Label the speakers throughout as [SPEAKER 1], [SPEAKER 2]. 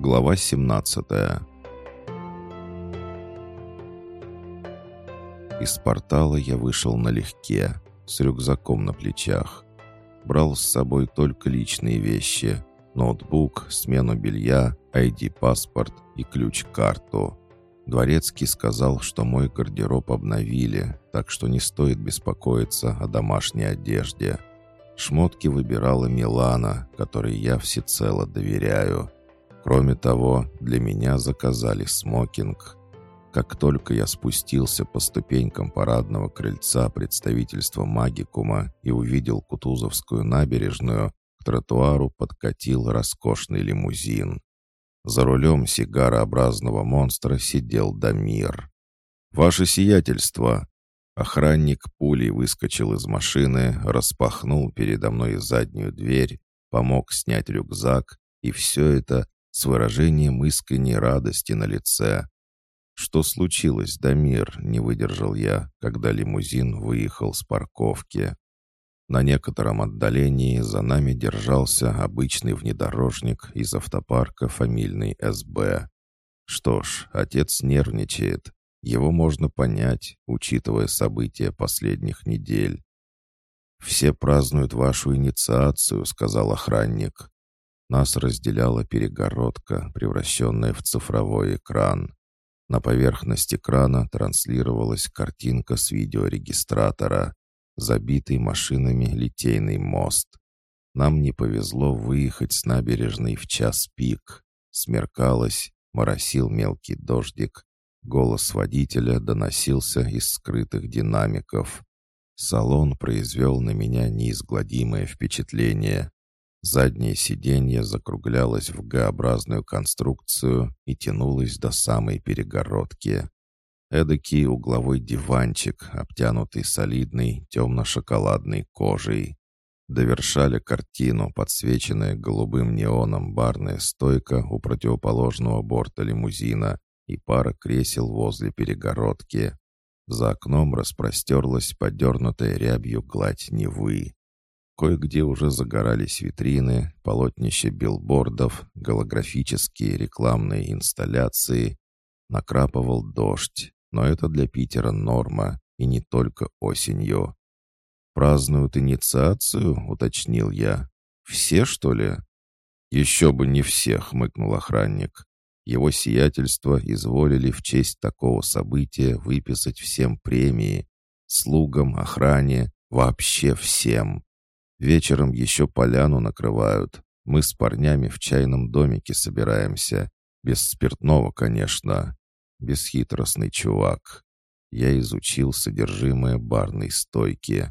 [SPEAKER 1] Глава 17 Из портала я вышел налегке, с рюкзаком на плечах. Брал с собой только личные вещи. Ноутбук, смену белья, ID-паспорт и ключ-карту. Дворецкий сказал, что мой гардероб обновили, так что не стоит беспокоиться о домашней одежде. Шмотки выбирала Милана, которой я всецело доверяю. Кроме того, для меня заказали смокинг. Как только я спустился по ступенькам парадного крыльца представительства Магикума и увидел Кутузовскую набережную, к тротуару подкатил роскошный лимузин. За рулем сигарообразного монстра сидел Дамир. «Ваше сиятельство!» Охранник пулей выскочил из машины, распахнул передо мной заднюю дверь, помог снять рюкзак, и все это с выражением искренней радости на лице. «Что случилось, Дамир?» — не выдержал я, когда лимузин выехал с парковки. На некотором отдалении за нами держался обычный внедорожник из автопарка фамильный СБ. Что ж, отец нервничает. Его можно понять, учитывая события последних недель. «Все празднуют вашу инициацию», — сказал охранник. Нас разделяла перегородка, превращенная в цифровой экран. На поверхности экрана транслировалась картинка с видеорегистратора, забитый машинами литейный мост. Нам не повезло выехать с набережной в час пик. Смеркалось, моросил мелкий дождик. Голос водителя доносился из скрытых динамиков. Салон произвел на меня неизгладимое впечатление. Заднее сиденье закруглялось в Г-образную конструкцию и тянулось до самой перегородки. Эдакий угловой диванчик, обтянутый солидной темно-шоколадной кожей. Довершали картину, подсвеченная голубым неоном барная стойка у противоположного борта лимузина и пара кресел возле перегородки. За окном распростерлась подернутая рябью гладь Невы. Кое-где уже загорались витрины, полотнища билбордов, голографические рекламные инсталляции. Накрапывал дождь, но это для Питера норма, и не только осенью. «Празднуют инициацию?» — уточнил я. «Все, что ли?» «Еще бы не все», — хмыкнул охранник. Его сиятельство изволили в честь такого события выписать всем премии. Слугам, охране, вообще всем. Вечером еще поляну накрывают. Мы с парнями в чайном домике собираемся. Без спиртного, конечно. Бесхитростный чувак. Я изучил содержимое барной стойки.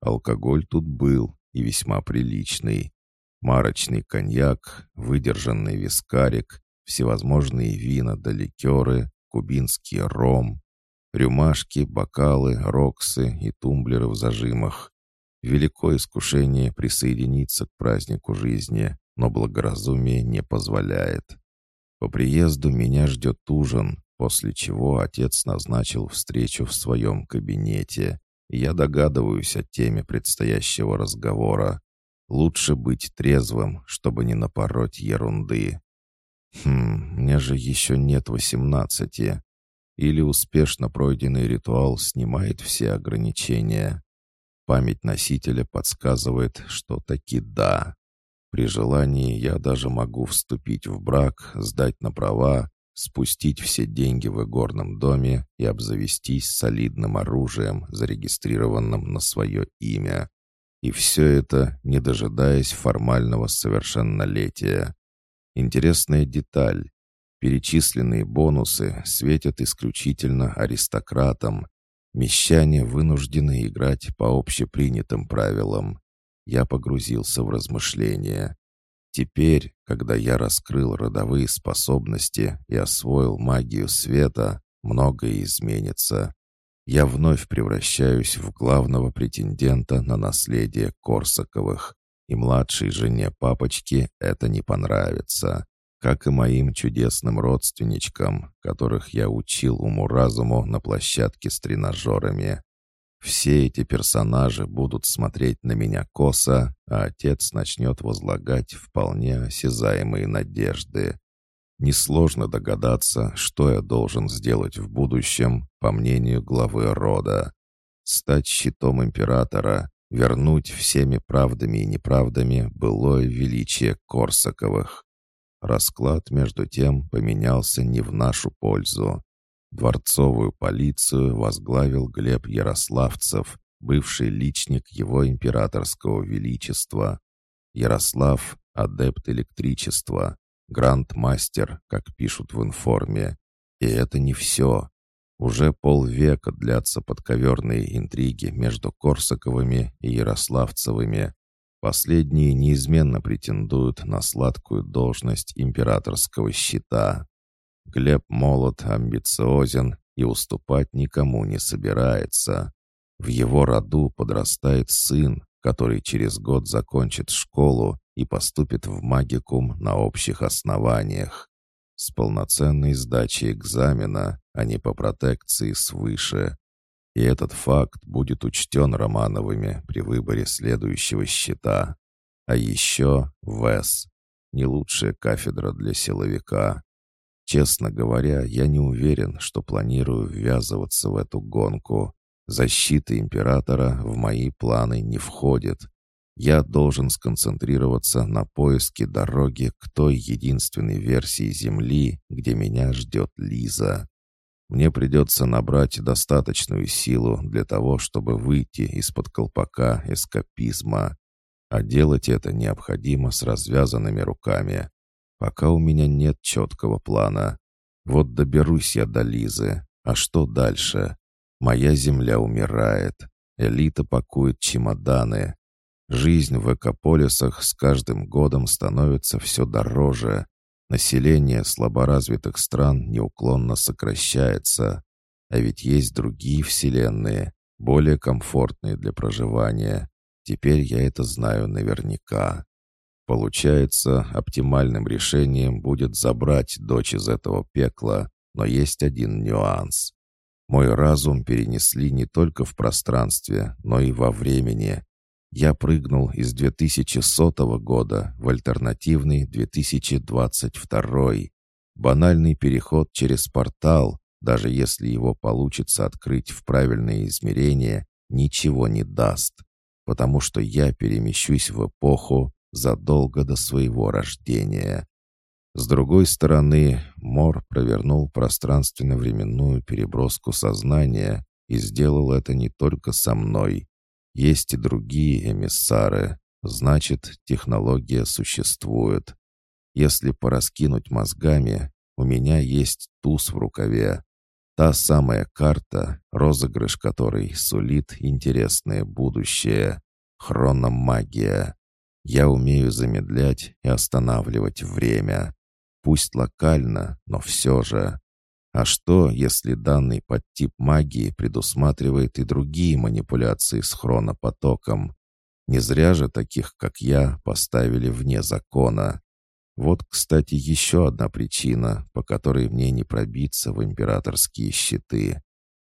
[SPEAKER 1] Алкоголь тут был и весьма приличный. Марочный коньяк, выдержанный вискарик, всевозможные вина да ликеры, кубинский ром, рюмашки, бокалы, роксы и тумблеры в зажимах. Велико искушение присоединиться к празднику жизни, но благоразумие не позволяет. По приезду меня ждет ужин, после чего отец назначил встречу в своем кабинете. Я догадываюсь о теме предстоящего разговора. Лучше быть трезвым, чтобы не напороть ерунды. Хм, мне же еще нет восемнадцати. Или успешно пройденный ритуал снимает все ограничения. Память носителя подсказывает, что таки да. При желании я даже могу вступить в брак, сдать на права, спустить все деньги в игорном доме и обзавестись солидным оружием, зарегистрированным на свое имя. И все это, не дожидаясь формального совершеннолетия. Интересная деталь. Перечисленные бонусы светят исключительно аристократам, Мещане вынуждены играть по общепринятым правилам. Я погрузился в размышления. Теперь, когда я раскрыл родовые способности и освоил магию света, многое изменится. Я вновь превращаюсь в главного претендента на наследие Корсаковых, и младшей жене папочки это не понравится как и моим чудесным родственничкам, которых я учил уму-разуму на площадке с тренажерами. Все эти персонажи будут смотреть на меня косо, а отец начнет возлагать вполне осязаемые надежды. Несложно догадаться, что я должен сделать в будущем, по мнению главы рода. Стать щитом императора, вернуть всеми правдами и неправдами былое величие Корсаковых. Расклад, между тем, поменялся не в нашу пользу. Дворцовую полицию возглавил Глеб Ярославцев, бывший личник его императорского величества. Ярослав — адепт электричества, гранд-мастер, как пишут в информе. И это не все. Уже полвека длятся подковерные интриги между Корсаковыми и Ярославцевыми. Последние неизменно претендуют на сладкую должность императорского щита. Глеб молод, амбициозен и уступать никому не собирается. В его роду подрастает сын, который через год закончит школу и поступит в магикум на общих основаниях. С полноценной сдачей экзамена, а не по протекции свыше. И этот факт будет учтен Романовыми при выборе следующего счета. А еще ВЭС. Не лучшая кафедра для силовика. Честно говоря, я не уверен, что планирую ввязываться в эту гонку. Защита императора в мои планы не входит. Я должен сконцентрироваться на поиске дороги к той единственной версии Земли, где меня ждет Лиза. Мне придется набрать достаточную силу для того, чтобы выйти из-под колпака эскапизма. А делать это необходимо с развязанными руками. Пока у меня нет четкого плана. Вот доберусь я до Лизы. А что дальше? Моя земля умирает. Элита пакует чемоданы. Жизнь в экополисах с каждым годом становится все дороже. Население слаборазвитых стран неуклонно сокращается. А ведь есть другие вселенные, более комфортные для проживания. Теперь я это знаю наверняка. Получается, оптимальным решением будет забрать дочь из этого пекла, но есть один нюанс. Мой разум перенесли не только в пространстве, но и во времени, я прыгнул из 2100 года в альтернативный 2022. Банальный переход через портал, даже если его получится открыть в правильное измерение, ничего не даст, потому что я перемещусь в эпоху задолго до своего рождения. С другой стороны, Мор провернул пространственно-временную переброску сознания и сделал это не только со мной, есть и другие эмиссары. Значит, технология существует. Если пораскинуть мозгами, у меня есть туз в рукаве. Та самая карта, розыгрыш которой сулит интересное будущее. Хрономагия. Я умею замедлять и останавливать время. Пусть локально, но все же. А что, если данный подтип магии предусматривает и другие манипуляции с хронопотоком? Не зря же таких, как я, поставили вне закона. Вот, кстати, еще одна причина, по которой мне не пробиться в императорские щиты.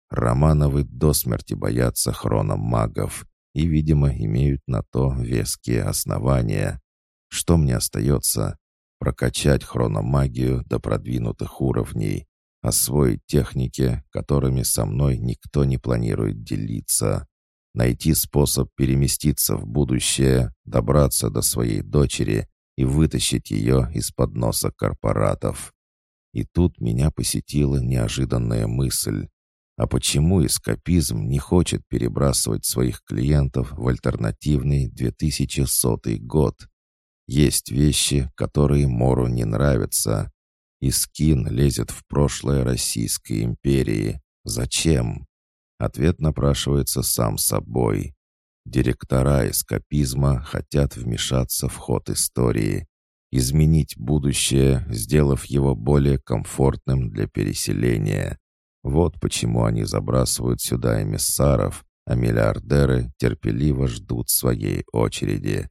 [SPEAKER 1] Романовы до смерти боятся хрономагов и, видимо, имеют на то веские основания. Что мне остается? Прокачать хрономагию до продвинутых уровней, освоить техники, которыми со мной никто не планирует делиться, найти способ переместиться в будущее, добраться до своей дочери и вытащить ее из-под носа корпоратов. И тут меня посетила неожиданная мысль. А почему эскапизм не хочет перебрасывать своих клиентов в альтернативный 2100 год? Есть вещи, которые Мору не нравятся, Искин лезет в прошлое Российской империи. Зачем? Ответ напрашивается сам собой. Директора эскапизма хотят вмешаться в ход истории, изменить будущее, сделав его более комфортным для переселения. Вот почему они забрасывают сюда эмиссаров, а миллиардеры терпеливо ждут своей очереди.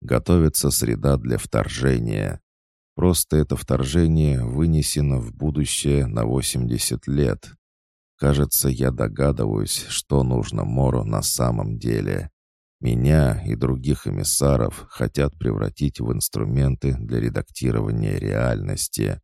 [SPEAKER 1] Готовится среда для вторжения. Просто это вторжение вынесено в будущее на 80 лет. Кажется, я догадываюсь, что нужно Мору на самом деле. Меня и других эмиссаров хотят превратить в инструменты для редактирования реальности.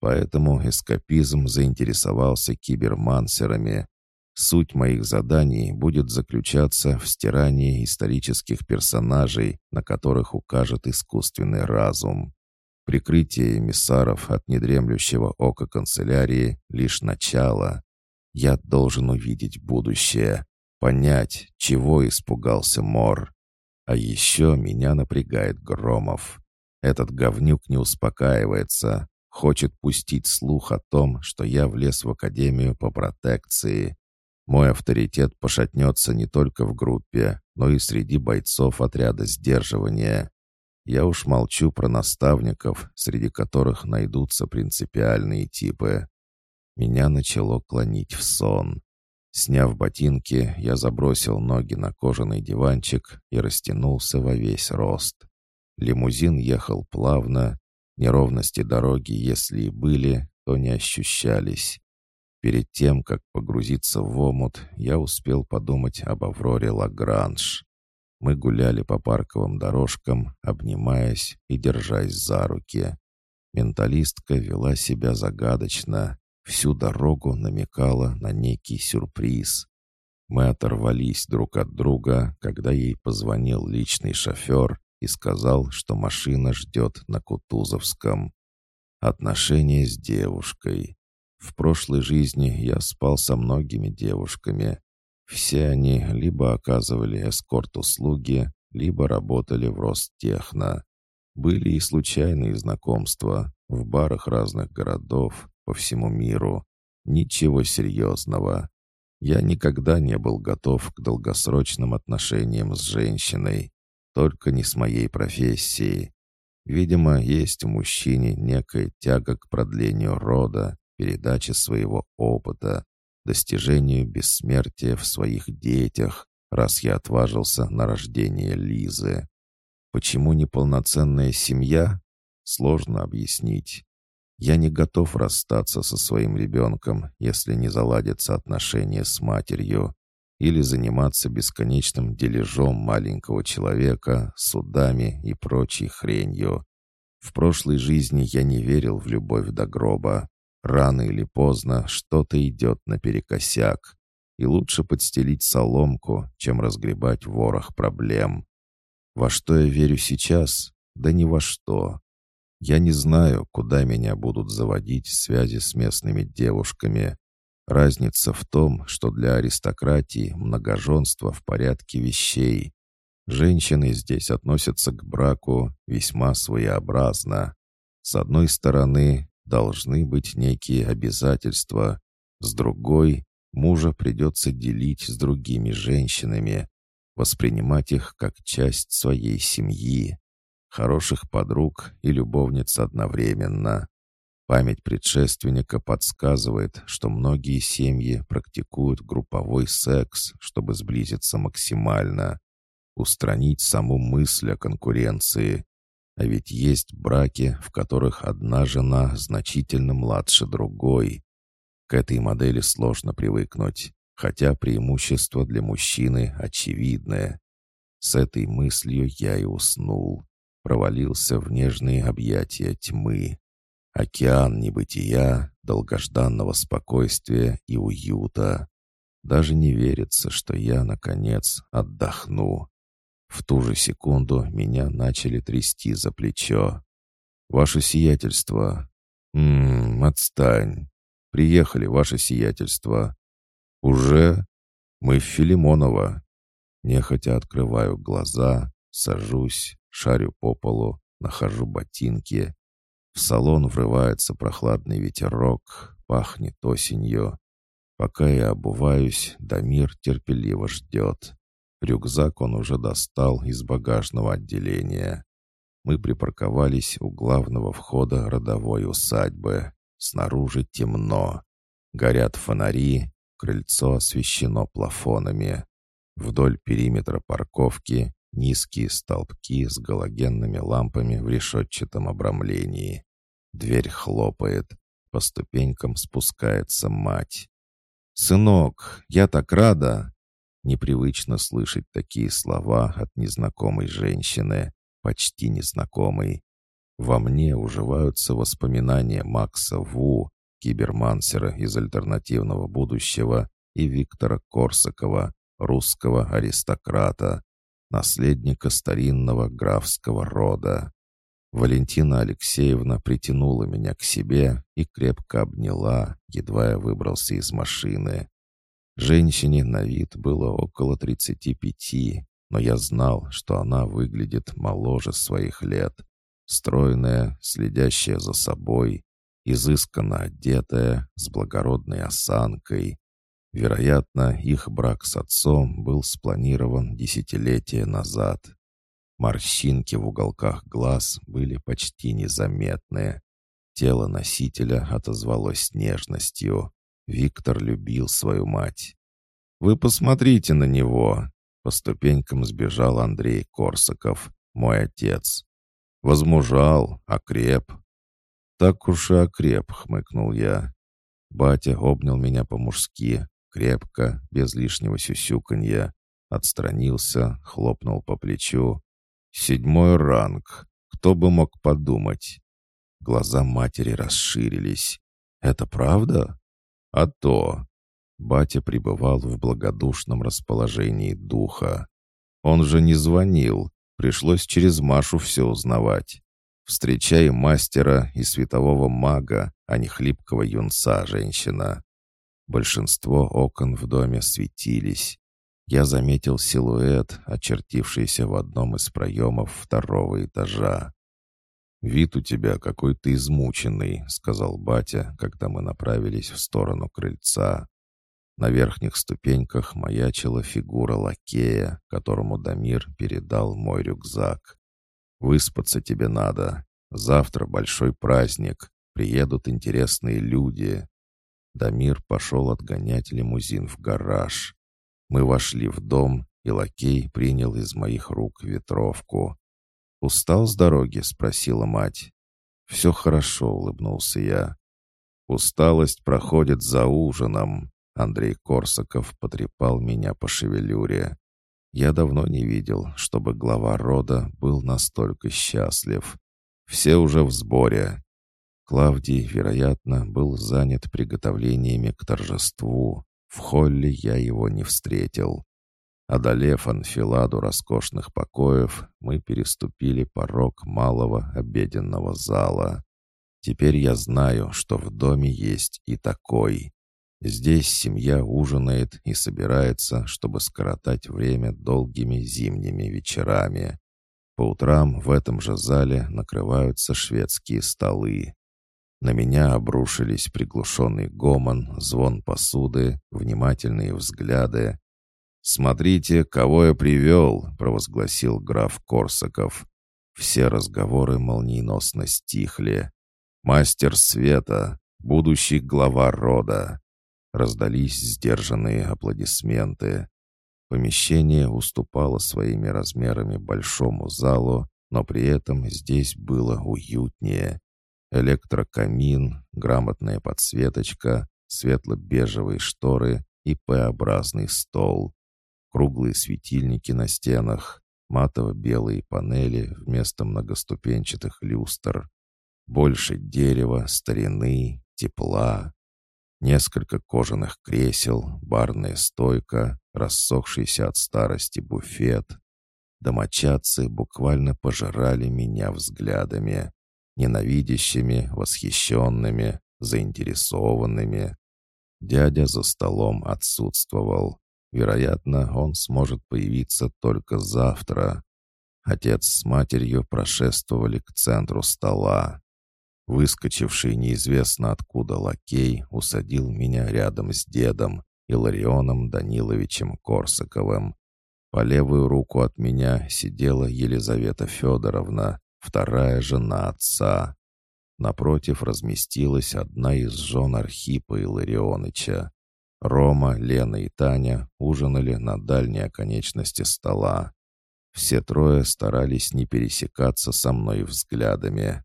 [SPEAKER 1] Поэтому эскапизм заинтересовался кибермансерами. Суть моих заданий будет заключаться в стирании исторических персонажей, на которых укажет искусственный разум. Прикрытие эмиссаров от недремлющего ока канцелярии — лишь начало. Я должен увидеть будущее, понять, чего испугался Мор. А еще меня напрягает Громов. Этот говнюк не успокаивается, хочет пустить слух о том, что я влез в Академию по протекции. Мой авторитет пошатнется не только в группе, но и среди бойцов отряда сдерживания. Я уж молчу про наставников, среди которых найдутся принципиальные типы. Меня начало клонить в сон. Сняв ботинки, я забросил ноги на кожаный диванчик и растянулся во весь рост. Лимузин ехал плавно, неровности дороги, если и были, то не ощущались. Перед тем, как погрузиться в омут, я успел подумать об Авроре Лагранж. Мы гуляли по парковым дорожкам, обнимаясь и держась за руки. Менталистка вела себя загадочно, всю дорогу намекала на некий сюрприз. Мы оторвались друг от друга, когда ей позвонил личный шофер и сказал, что машина ждет на Кутузовском. Отношения с девушкой. В прошлой жизни я спал со многими девушками, все они либо оказывали эскорт-услуги, либо работали в Ростехно. Были и случайные знакомства в барах разных городов по всему миру. Ничего серьезного. Я никогда не был готов к долгосрочным отношениям с женщиной. Только не с моей профессией. Видимо, есть в мужчине некая тяга к продлению рода, передаче своего опыта, достижению бессмертия в своих детях, раз я отважился на рождение Лизы. Почему неполноценная семья? Сложно объяснить. Я не готов расстаться со своим ребенком, если не заладятся отношения с матерью, или заниматься бесконечным дележом маленького человека, судами и прочей хренью. В прошлой жизни я не верил в любовь до гроба, Рано или поздно что-то идет наперекосяк, и лучше подстелить соломку, чем разгребать ворох проблем. Во что я верю сейчас? Да ни во что. Я не знаю, куда меня будут заводить связи с местными девушками. Разница в том, что для аристократии многоженство в порядке вещей. Женщины здесь относятся к браку весьма своеобразно. С одной стороны, должны быть некие обязательства. С другой, мужа придется делить с другими женщинами, воспринимать их как часть своей семьи, хороших подруг и любовниц одновременно. Память предшественника подсказывает, что многие семьи практикуют групповой секс, чтобы сблизиться максимально, устранить саму мысль о конкуренции, а ведь есть браки, в которых одна жена значительно младше другой. К этой модели сложно привыкнуть, хотя преимущество для мужчины очевидное. С этой мыслью я и уснул. Провалился в нежные объятия тьмы. Океан небытия, долгожданного спокойствия и уюта. Даже не верится, что я, наконец, отдохну. В ту же секунду меня начали трясти за плечо. «Ваше сиятельство!» «Ммм, отстань! Приехали, ваше сиятельство!» «Уже? Мы в Филимоново!» Нехотя открываю глаза, сажусь, шарю по полу, нахожу ботинки. В салон врывается прохладный ветерок, пахнет осенью. Пока я обуваюсь, Дамир терпеливо ждет. Рюкзак он уже достал из багажного отделения. Мы припарковались у главного входа родовой усадьбы. Снаружи темно. Горят фонари, крыльцо освещено плафонами. Вдоль периметра парковки низкие столбки с галогенными лампами в решетчатом обрамлении. Дверь хлопает. По ступенькам спускается мать. «Сынок, я так рада!» Непривычно слышать такие слова от незнакомой женщины, почти незнакомой. Во мне уживаются воспоминания Макса Ву, кибермансера из альтернативного будущего, и Виктора Корсакова, русского аристократа, наследника старинного графского рода. Валентина Алексеевна притянула меня к себе и крепко обняла, едва я выбрался из машины. Женщине на вид было около 35, но я знал, что она выглядит моложе своих лет. Стройная, следящая за собой, изысканно одетая, с благородной осанкой. Вероятно, их брак с отцом был спланирован десятилетия назад. Морщинки в уголках глаз были почти незаметны. Тело носителя отозвалось нежностью. Виктор любил свою мать. «Вы посмотрите на него!» По ступенькам сбежал Андрей Корсаков, мой отец. «Возмужал, окреп». «Так уж и окреп», — хмыкнул я. Батя обнял меня по-мужски, крепко, без лишнего сюсюканья. Отстранился, хлопнул по плечу. «Седьмой ранг. Кто бы мог подумать?» Глаза матери расширились. «Это правда?» А то... Батя пребывал в благодушном расположении духа. Он же не звонил, пришлось через Машу все узнавать. Встречай мастера и светового мага, а не хлипкого юнца женщина. Большинство окон в доме светились. Я заметил силуэт, очертившийся в одном из проемов второго этажа. «Вид у тебя какой-то измученный», — сказал батя, когда мы направились в сторону крыльца. На верхних ступеньках маячила фигура лакея, которому Дамир передал мой рюкзак. «Выспаться тебе надо. Завтра большой праздник. Приедут интересные люди». Дамир пошел отгонять лимузин в гараж. Мы вошли в дом, и лакей принял из моих рук ветровку. «Устал с дороги?» — спросила мать. «Все хорошо», — улыбнулся я. «Усталость проходит за ужином», — Андрей Корсаков потрепал меня по шевелюре. Я давно не видел, чтобы глава рода был настолько счастлив. Все уже в сборе. Клавдий, вероятно, был занят приготовлениями к торжеству. В холле я его не встретил. Одолев анфиладу роскошных покоев, мы переступили порог малого обеденного зала. Теперь я знаю, что в доме есть и такой. Здесь семья ужинает и собирается, чтобы скоротать время долгими зимними вечерами. По утрам в этом же зале накрываются шведские столы. На меня обрушились приглушенный гомон, звон посуды, внимательные взгляды, «Смотрите, кого я привел!» — провозгласил граф Корсаков. Все разговоры молниеносно стихли. «Мастер света, будущий глава рода!» Раздались сдержанные аплодисменты. Помещение уступало своими размерами большому залу, но при этом здесь было уютнее. Электрокамин, грамотная подсветочка, светло-бежевые шторы и П-образный стол круглые светильники на стенах, матово-белые панели вместо многоступенчатых люстр, больше дерева, старины, тепла, несколько кожаных кресел, барная стойка, рассохшийся от старости буфет. Домочадцы буквально пожирали меня взглядами, ненавидящими, восхищенными, заинтересованными. Дядя за столом отсутствовал. Вероятно, он сможет появиться только завтра. Отец с матерью прошествовали к центру стола. Выскочивший неизвестно откуда лакей усадил меня рядом с дедом Иларионом Даниловичем Корсаковым. По левую руку от меня сидела Елизавета Федоровна, вторая жена отца. Напротив разместилась одна из жен Архипа Иларионыча. Рома, Лена и Таня ужинали на дальней оконечности стола. Все трое старались не пересекаться со мной взглядами.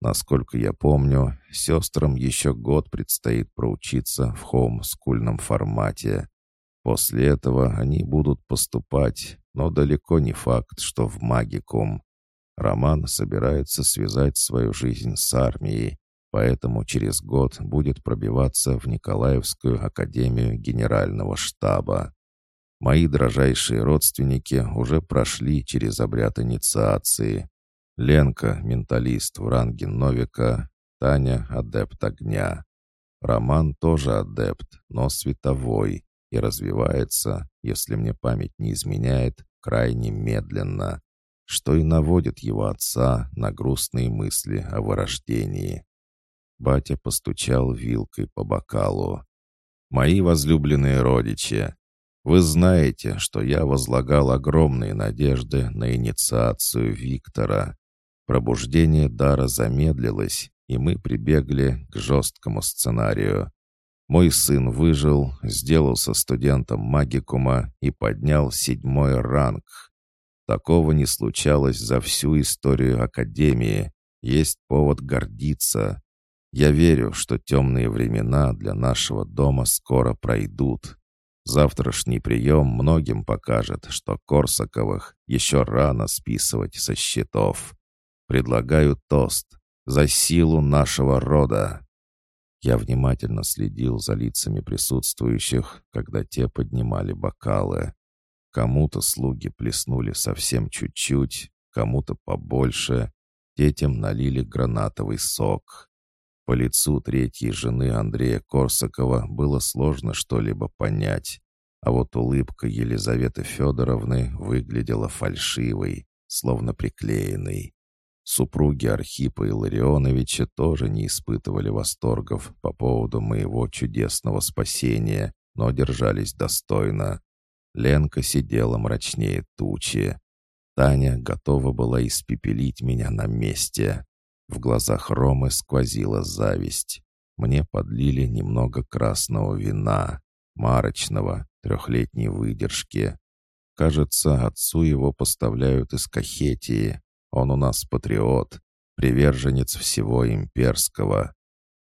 [SPEAKER 1] Насколько я помню, сестрам еще год предстоит проучиться в хоум-скульном формате. После этого они будут поступать, но далеко не факт, что в магикум. Роман собирается связать свою жизнь с армией, поэтому через год будет пробиваться в Николаевскую академию генерального штаба. Мои дрожайшие родственники уже прошли через обряд инициации. Ленка — менталист в ранге Новика, Таня — адепт огня. Роман тоже адепт, но световой, и развивается, если мне память не изменяет, крайне медленно, что и наводит его отца на грустные мысли о вырождении. Батя постучал вилкой по бокалу. «Мои возлюбленные родичи, вы знаете, что я возлагал огромные надежды на инициацию Виктора. Пробуждение дара замедлилось, и мы прибегли к жесткому сценарию. Мой сын выжил, сделался студентом магикума и поднял седьмой ранг. Такого не случалось за всю историю Академии. Есть повод гордиться. Я верю, что темные времена для нашего дома скоро пройдут. Завтрашний прием многим покажет, что Корсаковых еще рано списывать со счетов. Предлагаю тост за силу нашего рода. Я внимательно следил за лицами присутствующих, когда те поднимали бокалы. Кому-то слуги плеснули совсем чуть-чуть, кому-то побольше. Детям налили гранатовый сок. По лицу третьей жены Андрея Корсакова было сложно что-либо понять. А вот улыбка Елизаветы Федоровны выглядела фальшивой, словно приклеенной. Супруги Архипа Илларионовича тоже не испытывали восторгов по поводу моего чудесного спасения, но держались достойно. Ленка сидела мрачнее тучи. Таня готова была испепелить меня на месте. В глазах Ромы сквозила зависть. Мне подлили немного красного вина, марочного, трехлетней выдержки. Кажется, отцу его поставляют из Кахетии, он у нас патриот, приверженец всего имперского.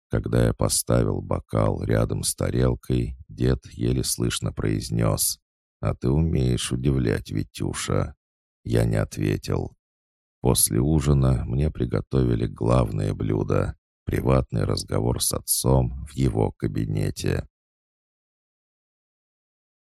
[SPEAKER 1] Когда я поставил бокал рядом с тарелкой, дед еле слышно произнес «А ты умеешь удивлять, Витюша». Я не ответил. После ужина мне приготовили главное блюдо — приватный разговор с отцом в его кабинете.